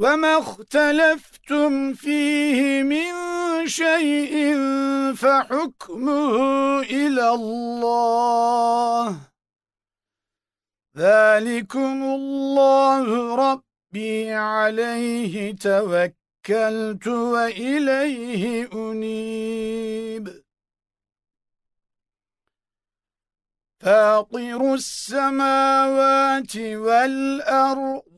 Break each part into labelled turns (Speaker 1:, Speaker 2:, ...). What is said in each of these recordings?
Speaker 1: وما اختلفتم فيه من شيء فحكمه إلى الله ذلكم الله ربي عليه توكلت وإليه أنيب فاطر السماوات والأرض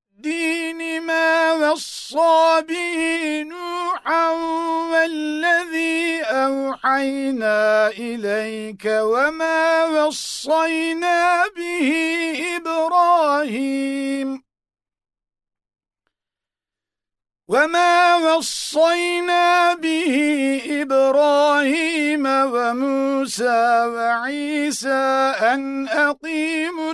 Speaker 1: الدين ما وصى به نوحا والذي أوحينا إليك وما وصينا به إبراهيم. وما وصينا به إبراهيم وموسى وعيسى أن أقيموا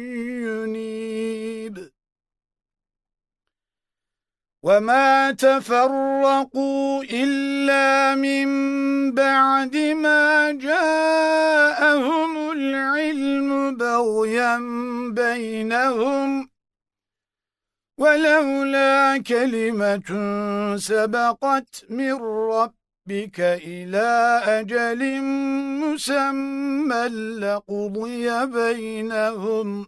Speaker 1: وما تفرقوا إلا من بعد ما جاءهم العلم بغيا بينهم ولولا كلمة سبقت من ربك إلى أجل مسمى لقضي بينهم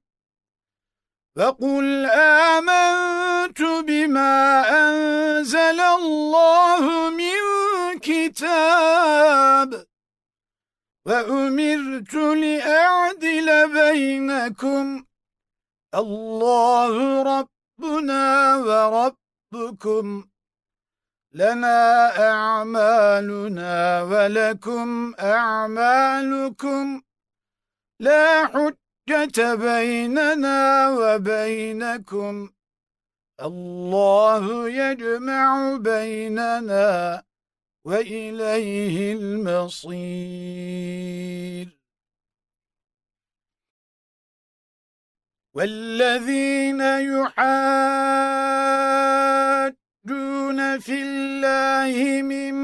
Speaker 1: فَقُلْ آمَنْتُ بِمَا أَنزَلَ اللَّهُ مِنْ كِتَابٍ وَأُمِرْتُ لِأَعْدِلَ بَيْنَكُمْ اللَّهُ رَبُّنَا وَرَبُّكُمْ لَنَا أَعْمَالُنَا وَلَكُمْ أَعْمَالُكُمْ لَا حُجَّةَ حجة بيننا وبينكم. الله يجمع بيننا وإليه المصير. والذين يحاجون في الله من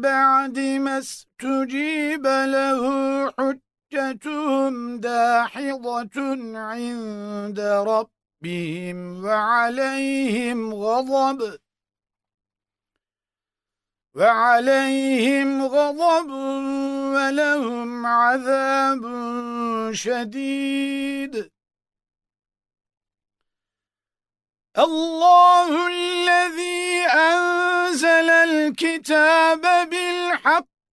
Speaker 1: بعد ما استجيب له حج حجتهم داحضة عند ربهم وعليهم غضب. وعليهم غضب ولهم عذاب شديد. الله الذي أنزل الكتاب بالحق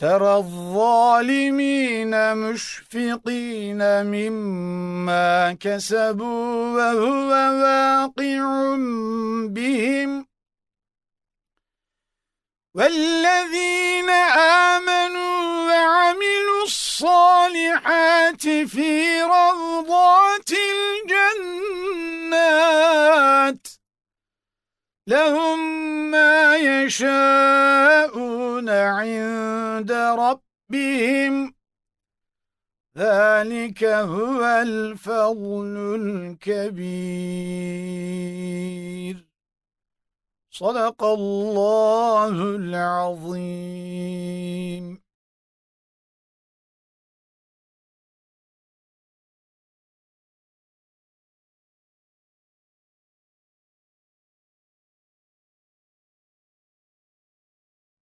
Speaker 1: ترى الظالمين مشفقين مما كسبوا وهو واقع بهم. والذين آمنوا وعملوا الصالحات
Speaker 2: في روضات الجنات لهم ما يشاءون عند ربهم. ذلك هو الفضل الكبير. صدق الله العظيم.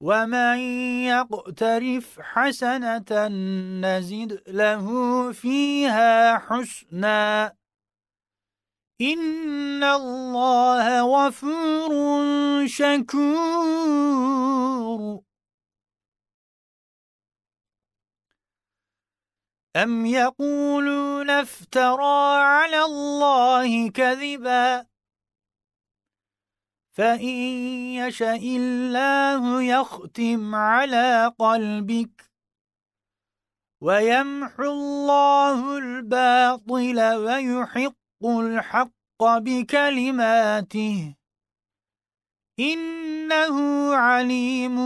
Speaker 2: ومن يقترف حسنة نزد له فيها حسنا إن الله غفور شكور أم يقولون افترى على الله كذبا فإن يشاء الله يختم على قلبك ويمحو الله الباطل ويحق الحق بكلماته إنه عليم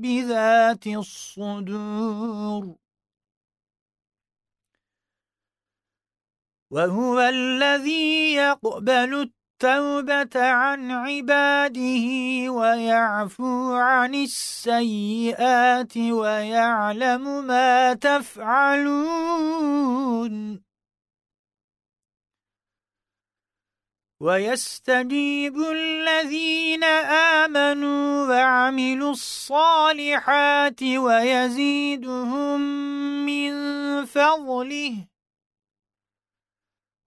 Speaker 2: بذات الصدور وهو الذي يقبل التوبة عن عباده ويعفو عن السيئات ويعلم ما تفعلون. ويستجيب الذين آمنوا وعملوا الصالحات ويزيدهم من فضله.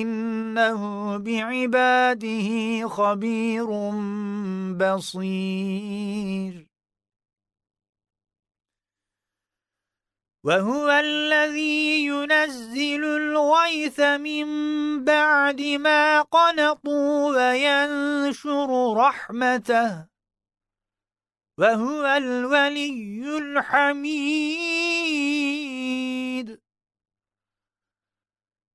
Speaker 2: إنه بعباده خبير بصير. وهو الذي ينزل الغيث من بعد ما قنطوا وينشر رحمته. وهو الولي الحميد.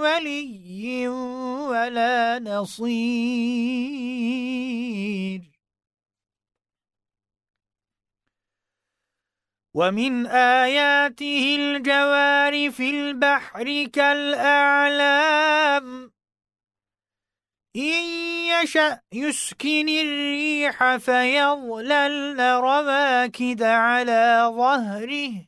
Speaker 2: ولي ولا نصير. ومن آياته الجوار في البحر كالأعلام. إن يشأ يسكن الريح فيظلل رواكد على ظهره.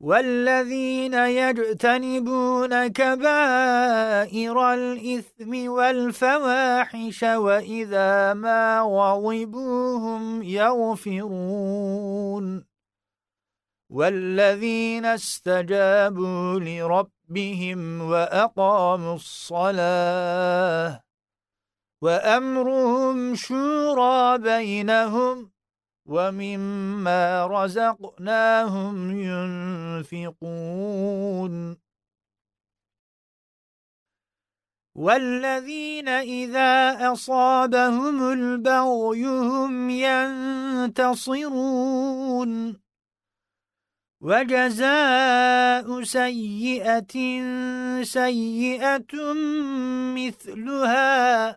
Speaker 2: والذين يجتنبون كبائر الإثم والفواحش وإذا ما غضبوهم يغفرون. والذين استجابوا لربهم وأقاموا الصلاة. وأمرهم شورى بينهم وَمِمَّا رَزَقْنَاهُمْ يُنْفِقُونَ. وَالَّذِينَ إِذَا أَصَابَهُمُ الْبَغْيُ هُمْ يَنْتَصِرُونَ. وَجَزَاءُ سَيِّئَةٍ سَيِّئَةٌ مِثْلُهَا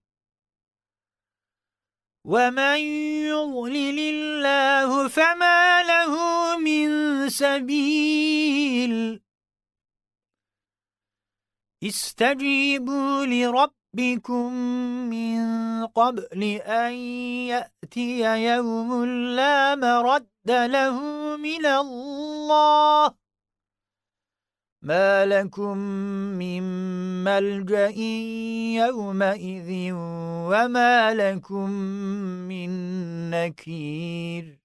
Speaker 2: وَمَن يُضْلِلِ اللَّهُ فَمَا لَهُ مِن سَبِيلٍ اسْتَجِيبُوا لِرَبِّكُم مِّن قَبْلِ أَن يَأْتِيَ يَوْمٌ لَّا مَرَدَّ لَهُ مِنَ اللَّهِ مَا لَكُمْ مِنْ مَلْجَإٍ يَوْمَئِذٍ وَمَا لَكُمْ مِنْ نَكِيرٍ.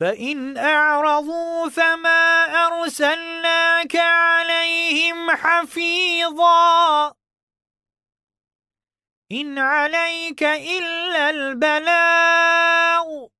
Speaker 2: فَإِنْ أَعْرَضُوا فَمَا أَرْسَلْنَاكَ عَلَيْهِمْ حَفِيظًا. إِنْ عَلَيْكَ إِلَّا الْبَلَاغُ.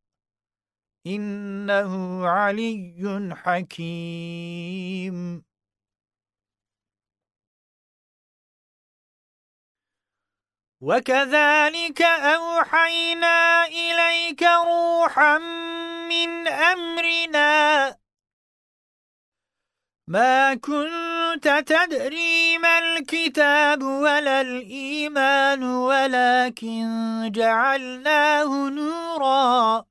Speaker 2: إنه علي حكيم. وكذلك أوحينا إليك روحا من أمرنا. ما كنت تدري ما الكتاب ولا الإيمان ولكن جعلناه نوراً.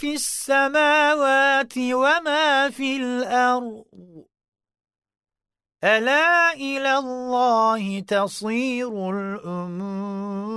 Speaker 2: في السماوات وما في الأرض؟ ألا إلى الله تصير الأمور؟